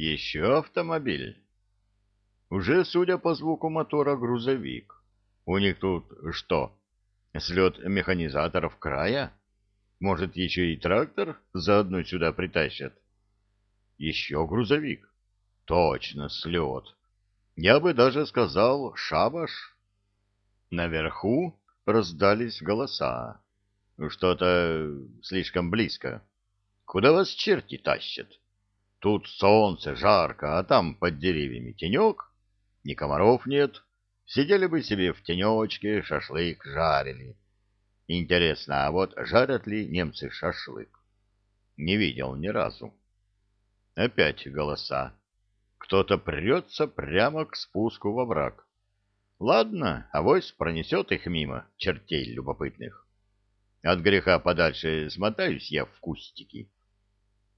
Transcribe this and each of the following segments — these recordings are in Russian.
Еще автомобиль. Уже, судя по звуку мотора, грузовик. У них тут что, слет механизаторов края? Может, еще и трактор заодно сюда притащат? Еще грузовик. Точно, слет. Я бы даже сказал шабаш. Наверху раздались голоса. Что-то слишком близко. Куда вас черти тащат? Тут солнце, жарко, а там под деревьями тенек. Ни комаров нет. Сидели бы себе в тенечке, шашлык жарили. Интересно, а вот жарят ли немцы шашлык? Не видел ни разу. Опять голоса. Кто-то прется прямо к спуску во враг. Ладно, авось пронесет их мимо, чертей любопытных. От греха подальше смотаюсь я в кустики.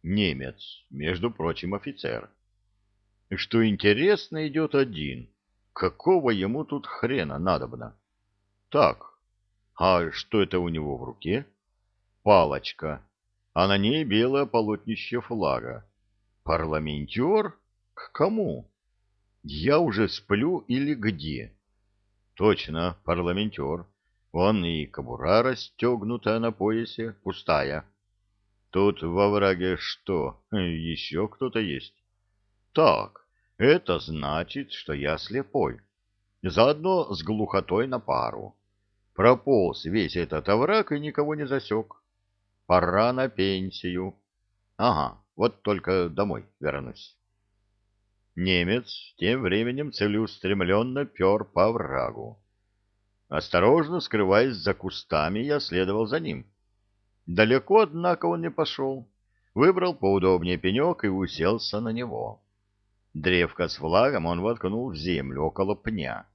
Немец, между прочим, офицер. Что интересно, идет один. Какого ему тут хрена надобно? Так, а что это у него в руке? Палочка, а на ней белое полотнище флага. Парламентер? К кому? Я уже сплю или где? Точно, парламентер. Вон и кобура расстегнутая на поясе, пустая. Тут во враге что, еще кто-то есть? Так, это значит, что я слепой. Заодно с глухотой на пару. Прополз весь этот овраг и никого не засек. Пора на пенсию. Ага, вот только домой вернусь. Немец тем временем целеустремленно пер по оврагу. Осторожно скрываясь за кустами, я следовал за ним. Далеко, однако, он не пошел. Выбрал поудобнее пенек и уселся на него. Древко с флагом он воткнул в землю около пня.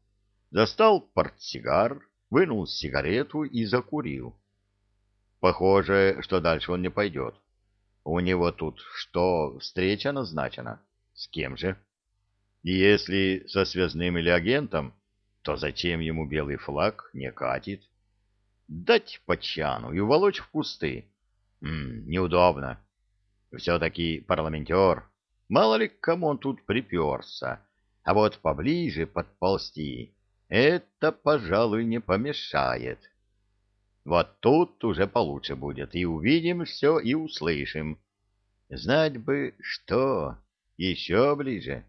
Достал портсигар, вынул сигарету и закурил. Похоже, что дальше он не пойдет. У него тут что, встреча назначена? С кем же? И если со связным или агентом, то зачем ему белый флаг не катит? Дать по чану и уволочь в кусты. М -м, неудобно. Все-таки парламентер. Мало ли к кому он тут приперся. А вот поближе подползти это, пожалуй, не помешает. Вот тут уже получше будет, и увидим все, и услышим. Знать бы, что, еще ближе.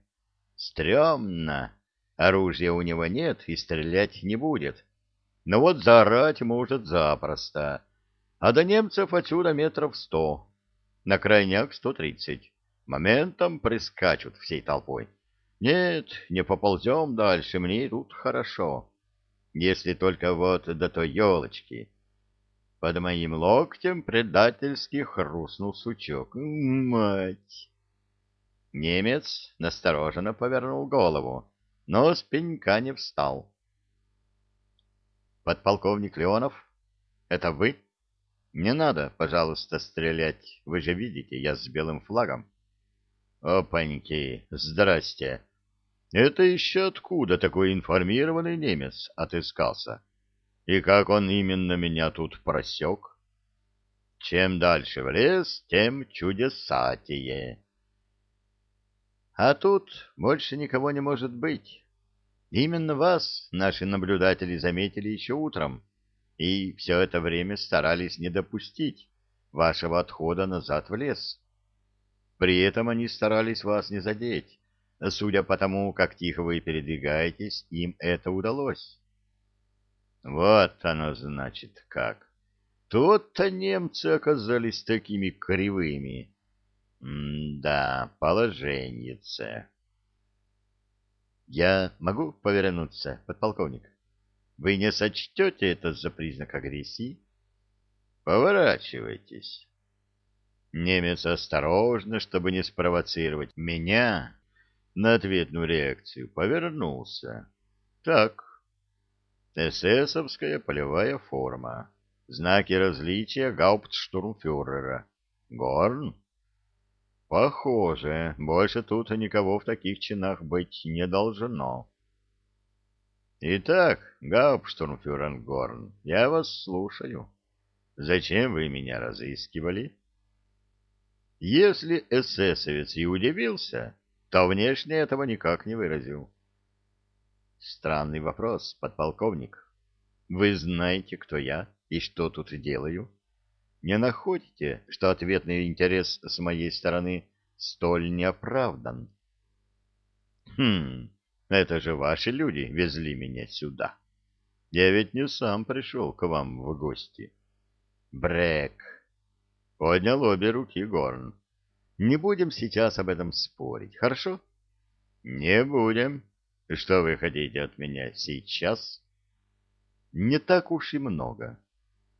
Стремно. Оружия у него нет, и стрелять не будет. Но вот заорать может запросто. А до немцев отсюда метров сто. На крайняк сто тридцать. Моментом прискачут всей толпой. Нет, не поползем дальше, мне тут хорошо. Если только вот до той елочки. Под моим локтем предательски хрустнул сучок. Мать! Немец настороженно повернул голову, но с пенька не встал. Подполковник Леонов, это вы? Не надо, пожалуйста, стрелять. Вы же видите, я с белым флагом. Опаньки, здрасте. Это еще откуда такой информированный немец отыскался? И как он именно меня тут просек? Чем дальше в лес, тем чудесатее. А тут больше никого не может быть. Именно вас наши наблюдатели заметили еще утром, и все это время старались не допустить вашего отхода назад в лес. При этом они старались вас не задеть. Судя по тому, как тихо вы передвигаетесь, им это удалось. Вот оно значит как. Тут-то немцы оказались такими кривыми. М-да, положеннице. Я могу повернуться, подполковник? Вы не сочтете это за признак агрессии? Поворачивайтесь. Немец осторожно, чтобы не спровоцировать меня на ответную реакцию, повернулся. Так, эсэсовская полевая форма, знаки различия гауптштурмфюрера. Горн? Похоже, больше тут никого в таких чинах быть не должно. Итак, гауптштурмфюрер Горн, я вас слушаю. Зачем вы меня разыскивали? Если эсэсовец и удивился, то внешне этого никак не выразил. Странный вопрос, подполковник. Вы знаете, кто я и что тут делаю? Не находите, что ответный интерес с моей стороны столь неоправдан? Хм, это же ваши люди везли меня сюда. Я ведь не сам пришел к вам в гости. Брэк. Поднял обе руки Горн. Не будем сейчас об этом спорить, хорошо? Не будем. Что вы хотите от меня сейчас? Не так уж и много.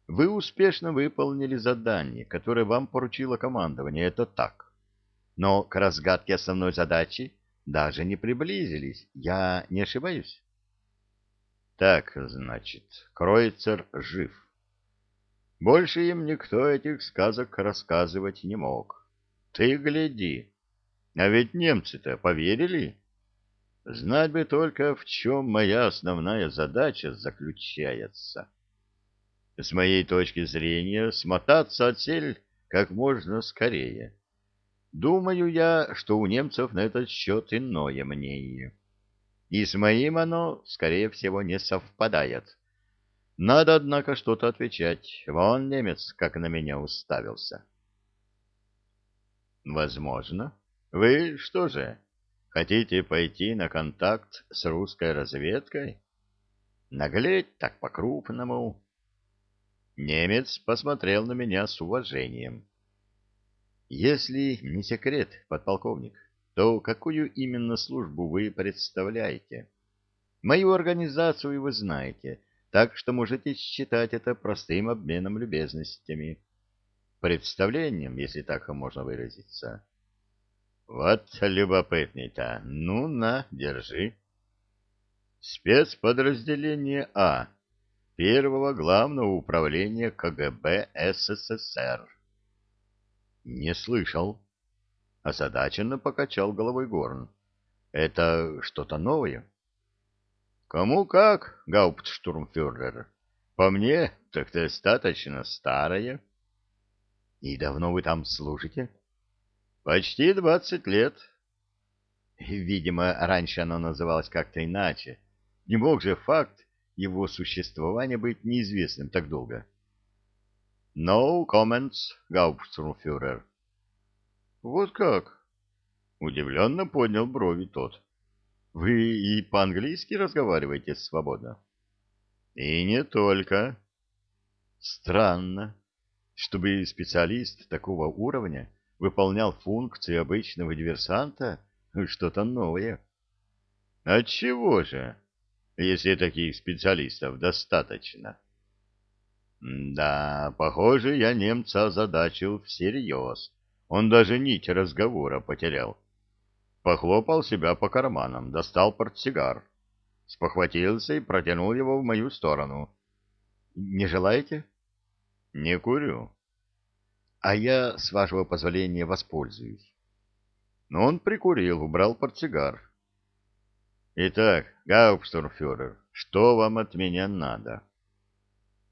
Вы успешно выполнили задание, которое вам поручило командование, это так. Но к разгадке основной задачи даже не приблизились. Я не ошибаюсь? Так, значит, Кройцер жив. Больше им никто этих сказок рассказывать не мог. Ты гляди. А ведь немцы-то поверили. Знать бы только, в чем моя основная задача заключается. С моей точки зрения, смотаться отсель как можно скорее. Думаю я, что у немцев на этот счет иное мнение. И с моим оно, скорее всего, не совпадает. Надо, однако, что-то отвечать. Вон немец как на меня уставился. Возможно. Вы что же, хотите пойти на контакт с русской разведкой? Наглеть так по-крупному. Немец посмотрел на меня с уважением. Если не секрет, подполковник, то какую именно службу вы представляете? Мою организацию вы знаете, так что можете считать это простым обменом любезностями. Представлением, если так можно выразиться. Вот любопытный-то. Ну, на, держи. Спецподразделение А. Первого главного управления КГБ СССР. Не слышал. Озадаченно покачал головой Горн. Это что-то новое? Кому как, гауптштурмфюрер. По мне, так достаточно старое. И давно вы там служите? Почти двадцать лет. Видимо, раньше оно называлось как-то иначе. Не мог же факт его существования быть неизвестным так долго. No comments, Гауптштурмфюрер. Вот как? Удивленно поднял брови тот. Вы и по-английски разговариваете свободно? И не только. Странно, чтобы специалист такого уровня выполнял функции обычного диверсанта, что-то новое. Отчего же, если таких специалистов достаточно? Да, похоже, я немца озадачил всерьез. Он даже нить разговора потерял. Похлопал себя по карманам, достал портсигар. Спохватился и протянул его в мою сторону. «Не желаете?» «Не курю». «А я, с вашего позволения, воспользуюсь». Но он прикурил, убрал портсигар. «Итак, гауптштурмфюрер, что вам от меня надо?»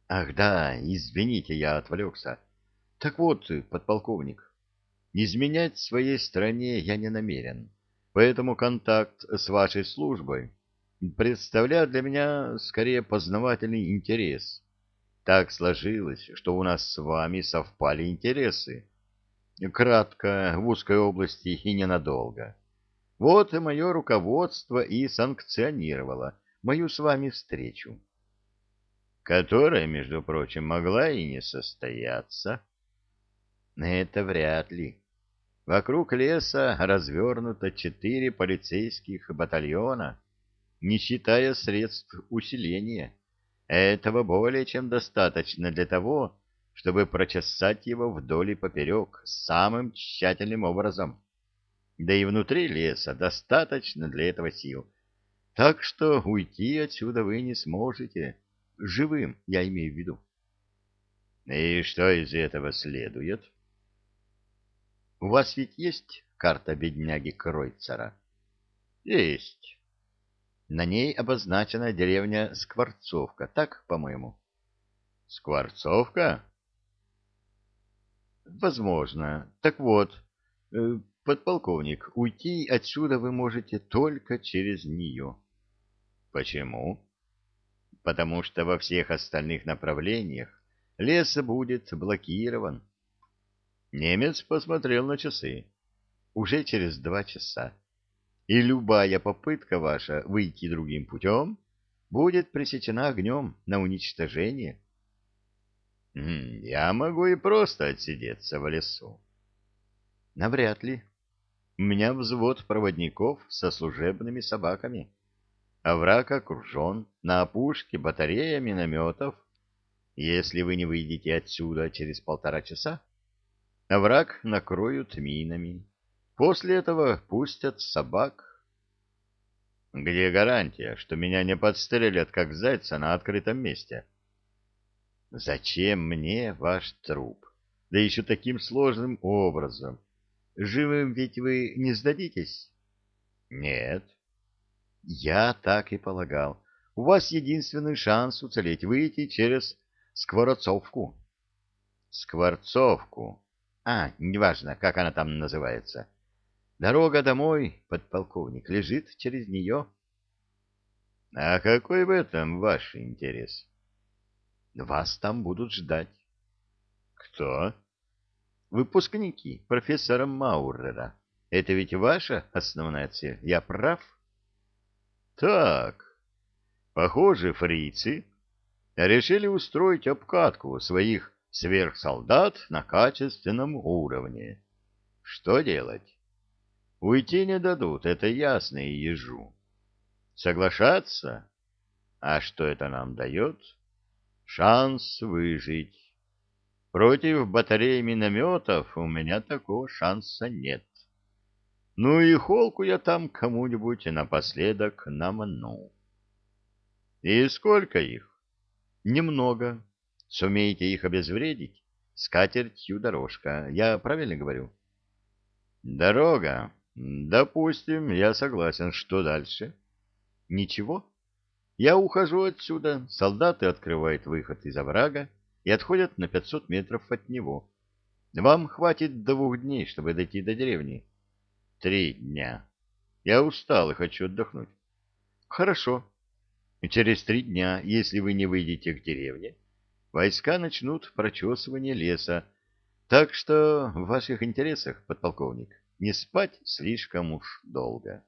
Ах, да, извините, я отвлекся. Так вот, подполковник, изменять своей стране я не намерен, поэтому контакт с вашей службой представляет для меня скорее познавательный интерес. Так сложилось, что у нас с вами совпали интересы. Кратко, в узкой области и ненадолго. Вот и мое руководство и санкционировало мою с вами встречу которая, между прочим, могла и не состояться. Это вряд ли. Вокруг леса развернуто четыре полицейских батальона, не считая средств усиления. Этого более чем достаточно для того, чтобы прочесать его вдоль и поперек самым тщательным образом. Да и внутри леса достаточно для этого сил. Так что уйти отсюда вы не сможете. Живым, я имею в виду. И что из этого следует? У вас ведь есть карта бедняги Кройцера? Есть. На ней обозначена деревня Скворцовка, так, по-моему? Скворцовка? Возможно. Так вот, э, подполковник, уйти отсюда вы можете только через нее. Почему? Потому что во всех остальных направлениях лес будет блокирован. Немец посмотрел на часы. Уже через два часа. И любая попытка ваша выйти другим путем будет пресечена огнем на уничтожение. Я могу и просто отсидеться в лесу. Навряд ли. У меня взвод проводников со служебными собаками. А враг окружен на опушке батарея минометов. Если вы не выйдете отсюда через полтора часа, а враг накроют минами. После этого пустят собак. Где гарантия, что меня не подстрелят, как зайца, на открытом месте? Зачем мне ваш труп? Да еще таким сложным образом. Живым ведь вы не сдадитесь? Нет. Я так и полагал. У вас единственный шанс уцелеть — выйти через Скворцовку. Скворцовку. А, неважно, как она там называется. Дорога домой, подполковник, лежит через нее. А какой в этом ваш интерес? Вас там будут ждать. Кто? Выпускники профессора Маурера. Это ведь ваша основная цель. Я прав? Так. Похоже, фрицы решили устроить обкатку своих сверхсолдат на качественном уровне. Что делать? Уйти не дадут, это ясно и ежу. Соглашаться? А что это нам дает? Шанс выжить. Против батареи минометов у меня такого шанса нет. Ну и холку я там кому-нибудь напоследок намну. И сколько их? Немного. Сумеете их обезвредить? Скатертью дорожка. Я правильно говорю? Дорога. Допустим, я согласен. Что дальше? Ничего. Я ухожу отсюда. Солдаты открывают выход из оврага и отходят на 500 метров от него. Вам хватит двух дней, чтобы дойти до деревни. Три дня. Я устал и хочу отдохнуть. Хорошо. Через три дня, если вы не выйдете к деревне, войска начнут прочесывание леса. Так что в ваших интересах, подполковник, не спать слишком уж долго.